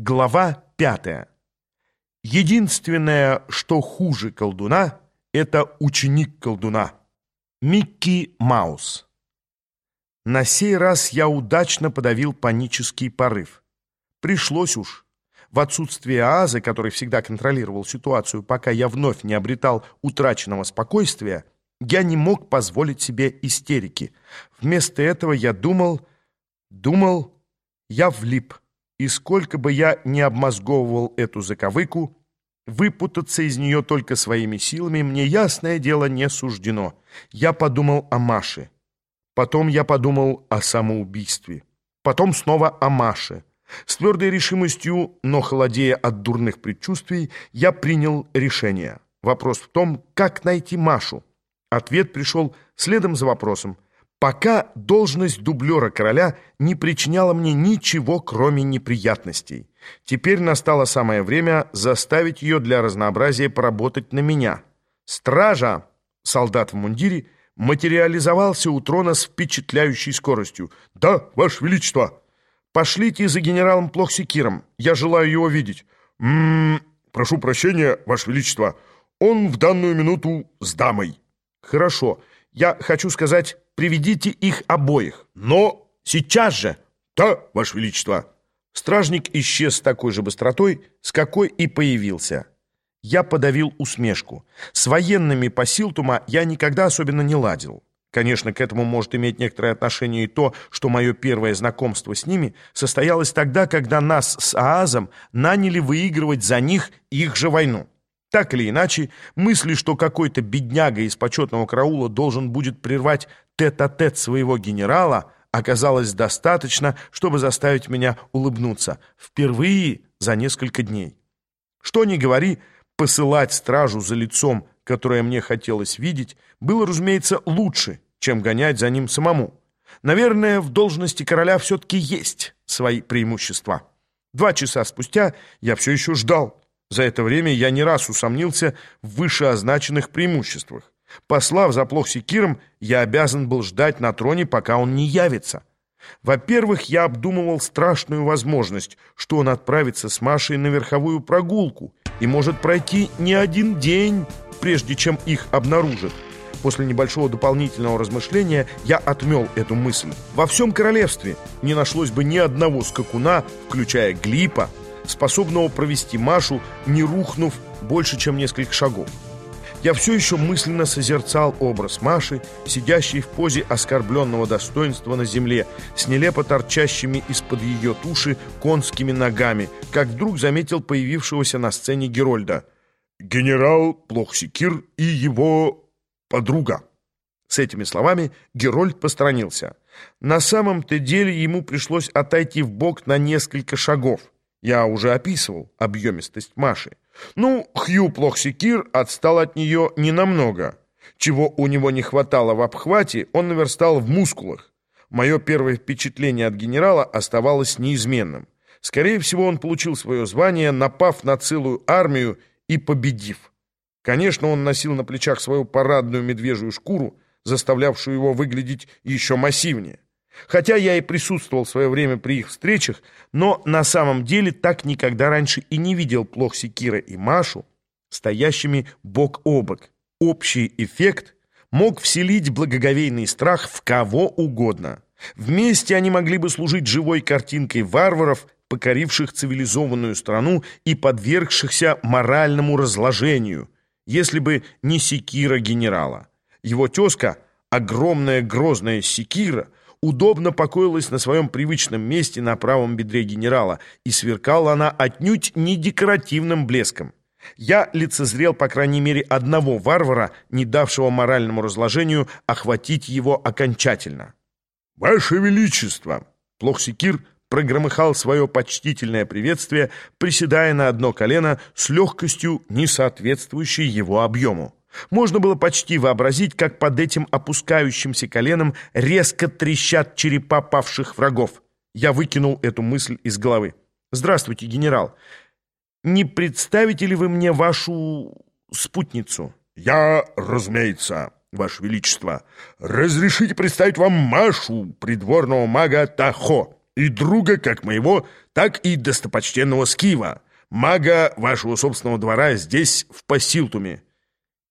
Глава пятая. Единственное, что хуже колдуна, это ученик колдуна. Микки Маус. На сей раз я удачно подавил панический порыв. Пришлось уж. В отсутствие Аазы, который всегда контролировал ситуацию, пока я вновь не обретал утраченного спокойствия, я не мог позволить себе истерики. Вместо этого я думал, думал, я влип и сколько бы я ни обмозговывал эту заковыку, выпутаться из нее только своими силами мне, ясное дело, не суждено. Я подумал о Маше. Потом я подумал о самоубийстве. Потом снова о Маше. С твердой решимостью, но холодея от дурных предчувствий, я принял решение. Вопрос в том, как найти Машу. Ответ пришел следом за вопросом – Пока должность дублера короля не причиняла мне ничего, кроме неприятностей. Теперь настало самое время заставить ее для разнообразия поработать на меня. Стража, солдат в мундире, материализовался у трона с впечатляющей скоростью. «Да, Ваше Величество!» «Пошлите за генералом Плохсикиром. Я желаю его видеть». «М -м, прошу прощения, Ваше Величество. Он в данную минуту с дамой». «Хорошо. Я хочу сказать, приведите их обоих. Но сейчас же. Да, Ваше Величество. Стражник исчез с такой же быстротой, с какой и появился. Я подавил усмешку. С военными по Силтума я никогда особенно не ладил. Конечно, к этому может иметь некоторое отношение и то, что мое первое знакомство с ними состоялось тогда, когда нас с Аазом наняли выигрывать за них их же войну. Так или иначе, мысли, что какой-то бедняга из почетного караула должен будет прервать тет-а-тет -тет своего генерала, оказалось достаточно, чтобы заставить меня улыбнуться. Впервые за несколько дней. Что ни говори, посылать стражу за лицом, которое мне хотелось видеть, было, разумеется, лучше, чем гонять за ним самому. Наверное, в должности короля все-таки есть свои преимущества. Два часа спустя я все еще ждал. За это время я не раз усомнился в вышеозначенных преимуществах. Послав за Плохсикиром, я обязан был ждать на троне, пока он не явится. Во-первых, я обдумывал страшную возможность, что он отправится с Машей на верховую прогулку и может пройти не один день, прежде чем их обнаружат. После небольшого дополнительного размышления я отмел эту мысль. Во всем королевстве не нашлось бы ни одного скакуна, включая Глипа, способного провести Машу, не рухнув больше, чем несколько шагов. Я все еще мысленно созерцал образ Маши, сидящей в позе оскорбленного достоинства на земле, с нелепо торчащими из-под ее туши конскими ногами, как вдруг заметил появившегося на сцене Герольда. «Генерал Плохсикир и его подруга». С этими словами Герольд посторонился. На самом-то деле ему пришлось отойти в бок на несколько шагов. Я уже описывал объемистость Маши. Ну, Хью Плохсикир отстал от нее ненамного. Чего у него не хватало в обхвате, он наверстал в мускулах. Мое первое впечатление от генерала оставалось неизменным. Скорее всего, он получил свое звание, напав на целую армию и победив. Конечно, он носил на плечах свою парадную медвежью шкуру, заставлявшую его выглядеть еще массивнее. Хотя я и присутствовал в свое время при их встречах, но на самом деле так никогда раньше и не видел Плохси Кира и Машу стоящими бок о бок. Общий эффект мог вселить благоговейный страх в кого угодно. Вместе они могли бы служить живой картинкой варваров, покоривших цивилизованную страну и подвергшихся моральному разложению, если бы не секира генерала. Его тезка, огромная грозная секира, удобно покоилась на своем привычном месте на правом бедре генерала, и сверкала она отнюдь не декоративным блеском. Я лицезрел, по крайней мере, одного варвара, не давшего моральному разложению охватить его окончательно. «Ваше Величество!» Плохсикир прогромыхал свое почтительное приветствие, приседая на одно колено с легкостью, не соответствующей его объему. Можно было почти вообразить, как под этим опускающимся коленом резко трещат черепа павших врагов. Я выкинул эту мысль из головы. «Здравствуйте, генерал. Не представите ли вы мне вашу спутницу?» «Я, разумеется, ваше величество. Разрешите представить вам Машу, придворного мага Тахо. и друга как моего, так и достопочтенного Скива, мага вашего собственного двора здесь, в Пасилтуме.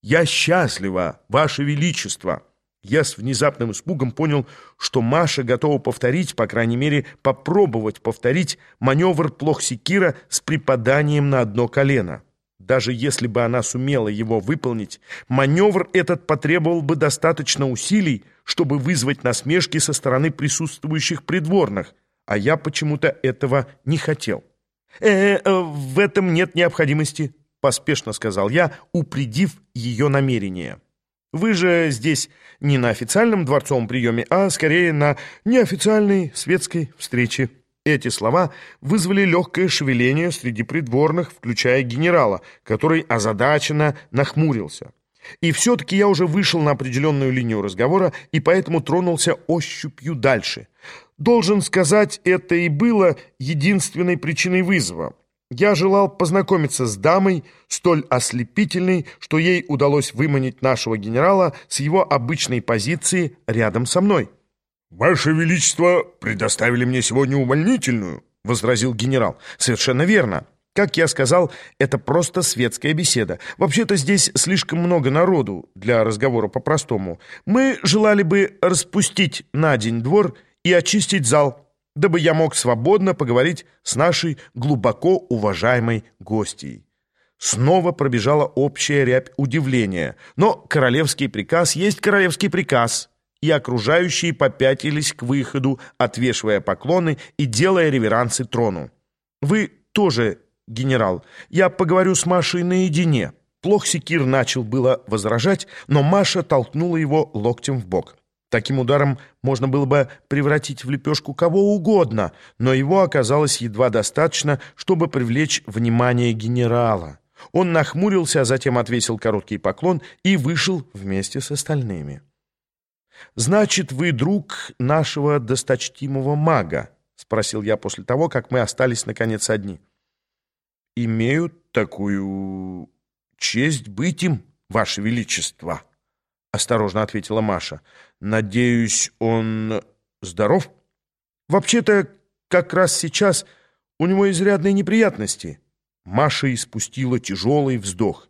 Я счастлива, ваше величество!» Я с внезапным испугом понял, что Маша готова повторить, по крайней мере, попробовать повторить маневр Плохсикира с припаданием на одно колено. Даже если бы она сумела его выполнить, маневр этот потребовал бы достаточно усилий, чтобы вызвать насмешки со стороны присутствующих придворных, а я почему-то этого не хотел. «Э, -э в этом нет необходимости», — поспешно сказал я, упредив ее намерение. «Вы же здесь не на официальном дворцовом приеме, а скорее на неофициальной светской встрече». Эти слова вызвали легкое шевеление среди придворных, включая генерала, который озадаченно нахмурился. И все-таки я уже вышел на определенную линию разговора и поэтому тронулся ощупью дальше. Должен сказать, это и было единственной причиной вызова. Я желал познакомиться с дамой, столь ослепительной, что ей удалось выманить нашего генерала с его обычной позиции рядом со мной. «Ваше Величество предоставили мне сегодня увольнительную», — возразил генерал. «Совершенно верно. Как я сказал, это просто светская беседа. Вообще-то здесь слишком много народу для разговора по-простому. Мы желали бы распустить на день двор и очистить зал» дабы я мог свободно поговорить с нашей глубоко уважаемой гостьей. Снова пробежала общая рябь удивления. Но королевский приказ есть королевский приказ. И окружающие попятились к выходу, отвешивая поклоны и делая реверансы трону. «Вы тоже, генерал. Я поговорю с Машей наедине». Плохсикир начал было возражать, но Маша толкнула его локтем в бок. Таким ударом можно было бы превратить в лепешку кого угодно, но его оказалось едва достаточно, чтобы привлечь внимание генерала. Он нахмурился, а затем отвесил короткий поклон и вышел вместе с остальными. «Значит, вы друг нашего досточтимого мага?» — спросил я после того, как мы остались, наконец, одни. «Имею такую честь быть им, Ваше Величество», — осторожно ответила Маша. Надеюсь, он здоров? Вообще-то, как раз сейчас у него изрядные неприятности. Маша испустила тяжелый вздох.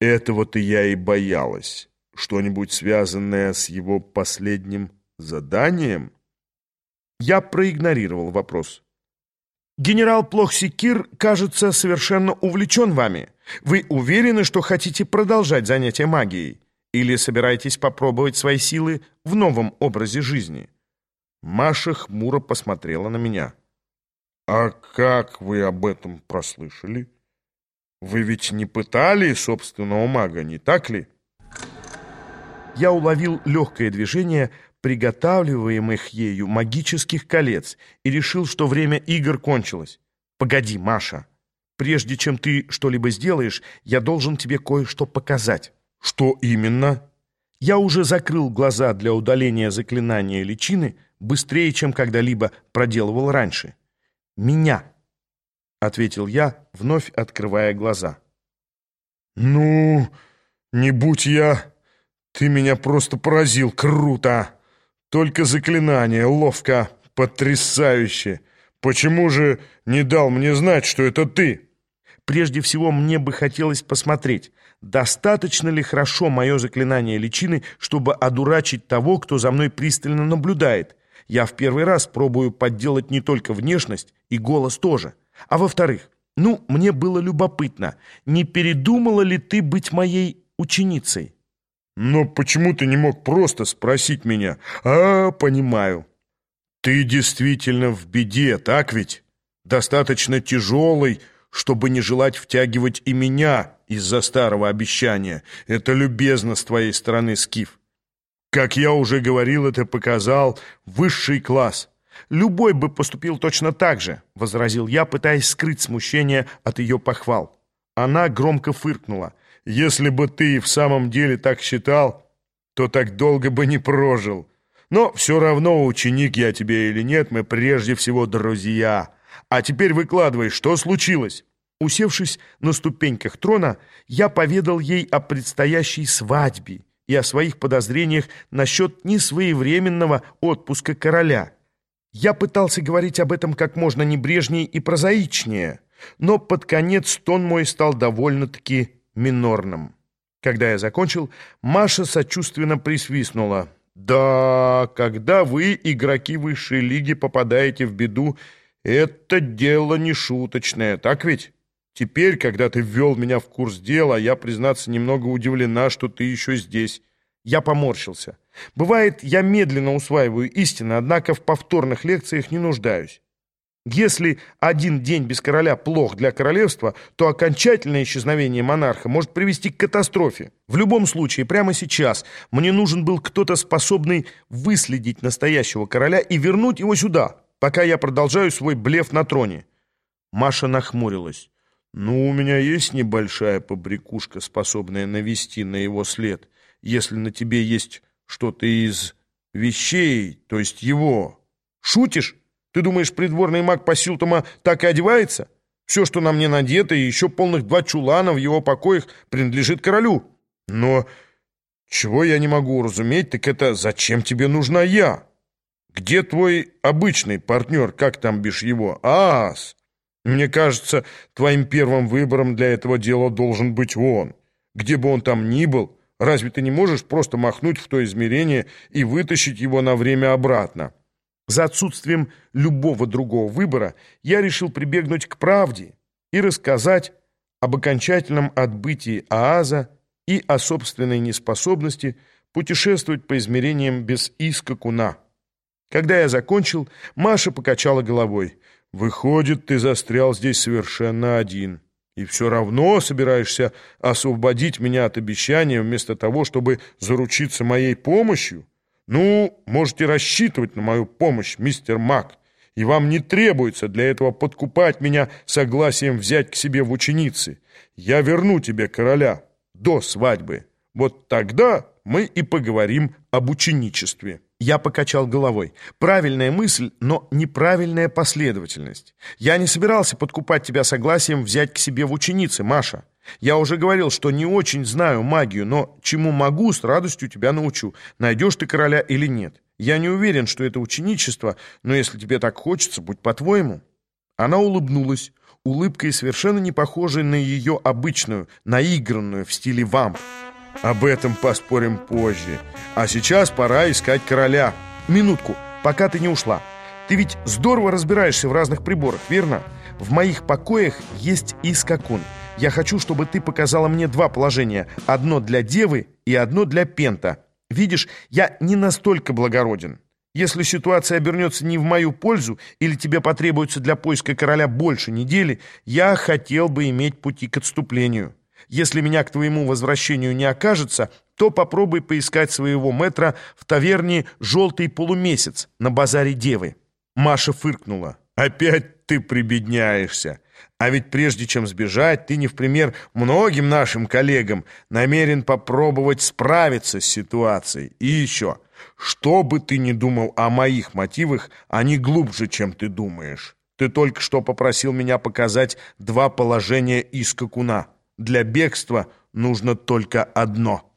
Этого-то я и боялась. Что-нибудь связанное с его последним заданием? Я проигнорировал вопрос. «Генерал Плохсикир, кажется, совершенно увлечен вами. Вы уверены, что хотите продолжать занятия магией?» Или собираетесь попробовать свои силы в новом образе жизни?» Маша хмуро посмотрела на меня. «А как вы об этом прослышали? Вы ведь не пытали собственного мага, не так ли?» Я уловил легкое движение приготавливаемых ею магических колец и решил, что время игр кончилось. «Погоди, Маша, прежде чем ты что-либо сделаешь, я должен тебе кое-что показать». «Что именно?» Я уже закрыл глаза для удаления заклинания личины быстрее, чем когда-либо проделывал раньше. «Меня», — ответил я, вновь открывая глаза. «Ну, не будь я... Ты меня просто поразил. Круто! Только заклинание, ловко, потрясающе. Почему же не дал мне знать, что это ты?» Прежде всего, мне бы хотелось посмотреть, достаточно ли хорошо мое заклинание личины, чтобы одурачить того, кто за мной пристально наблюдает. Я в первый раз пробую подделать не только внешность, и голос тоже. А во-вторых, ну, мне было любопытно, не передумала ли ты быть моей ученицей? Но почему ты не мог просто спросить меня? А, понимаю. Ты действительно в беде, так ведь? Достаточно тяжелый, чтобы не желать втягивать и меня из-за старого обещания. Это любезно с твоей стороны, Скиф. Как я уже говорил, это показал высший класс. Любой бы поступил точно так же, — возразил я, пытаясь скрыть смущение от ее похвал. Она громко фыркнула. Если бы ты в самом деле так считал, то так долго бы не прожил. Но все равно, ученик я тебе или нет, мы прежде всего друзья. А теперь выкладывай, что случилось?» Усевшись на ступеньках трона, я поведал ей о предстоящей свадьбе и о своих подозрениях насчет несвоевременного отпуска короля. Я пытался говорить об этом как можно небрежнее и прозаичнее, но под конец тон мой стал довольно-таки минорным. Когда я закончил, Маша сочувственно присвистнула. «Да, когда вы, игроки высшей лиги, попадаете в беду, это дело не шуточное, так ведь? Теперь, когда ты ввел меня в курс дела, я, признаться, немного удивлена, что ты еще здесь». Я поморщился. Бывает, я медленно усваиваю истины, однако в повторных лекциях не нуждаюсь. Если один день без короля плох для королевства, то окончательное исчезновение монарха может привести к катастрофе. В любом случае, прямо сейчас мне нужен был кто-то способный выследить настоящего короля и вернуть его сюда, пока я продолжаю свой блеф на троне. Маша нахмурилась. «Ну, у меня есть небольшая побрякушка, способная навести на его след, если на тебе есть что-то из вещей, то есть его. Шутишь?» Ты думаешь, придворный маг Пасилтома так и одевается? Все, что на мне надето, и еще полных два чулана в его покоях принадлежит королю. Но чего я не могу уразуметь, так это зачем тебе нужна я? Где твой обычный партнер, как там бишь его? Ас! Мне кажется, твоим первым выбором для этого дела должен быть он. Где бы он там ни был, разве ты не можешь просто махнуть в то измерение и вытащить его на время обратно? За отсутствием любого другого выбора я решил прибегнуть к правде и рассказать об окончательном отбытии Ааза и о собственной неспособности путешествовать по измерениям без иска куна. Когда я закончил, Маша покачала головой. «Выходит, ты застрял здесь совершенно один, и все равно собираешься освободить меня от обещания вместо того, чтобы заручиться моей помощью?» «Ну, можете рассчитывать на мою помощь, мистер Мак, и вам не требуется для этого подкупать меня согласием взять к себе в ученицы. Я верну тебе короля до свадьбы. Вот тогда мы и поговорим об ученичестве». Я покачал головой. Правильная мысль, но неправильная последовательность. Я не собирался подкупать тебя согласием взять к себе в ученицы, Маша. Я уже говорил, что не очень знаю магию, но чему могу, с радостью тебя научу. Найдешь ты короля или нет. Я не уверен, что это ученичество, но если тебе так хочется, будь по-твоему». Она улыбнулась, улыбкой совершенно не похожей на ее обычную, наигранную в стиле вамп. «Об этом поспорим позже. А сейчас пора искать короля. Минутку, пока ты не ушла. Ты ведь здорово разбираешься в разных приборах, верно? В моих покоях есть искакун». Я хочу, чтобы ты показала мне два положения. Одно для девы и одно для пента. Видишь, я не настолько благороден. Если ситуация обернется не в мою пользу или тебе потребуется для поиска короля больше недели, я хотел бы иметь пути к отступлению. Если меня к твоему возвращению не окажется, то попробуй поискать своего метра в таверне «Желтый полумесяц» на базаре Девы». Маша фыркнула. «Опять ты прибедняешься. А ведь прежде чем сбежать, ты не в пример многим нашим коллегам намерен попробовать справиться с ситуацией. И еще, что бы ты ни думал о моих мотивах, они глубже, чем ты думаешь. Ты только что попросил меня показать два положения из скакуна. Для бегства нужно только одно —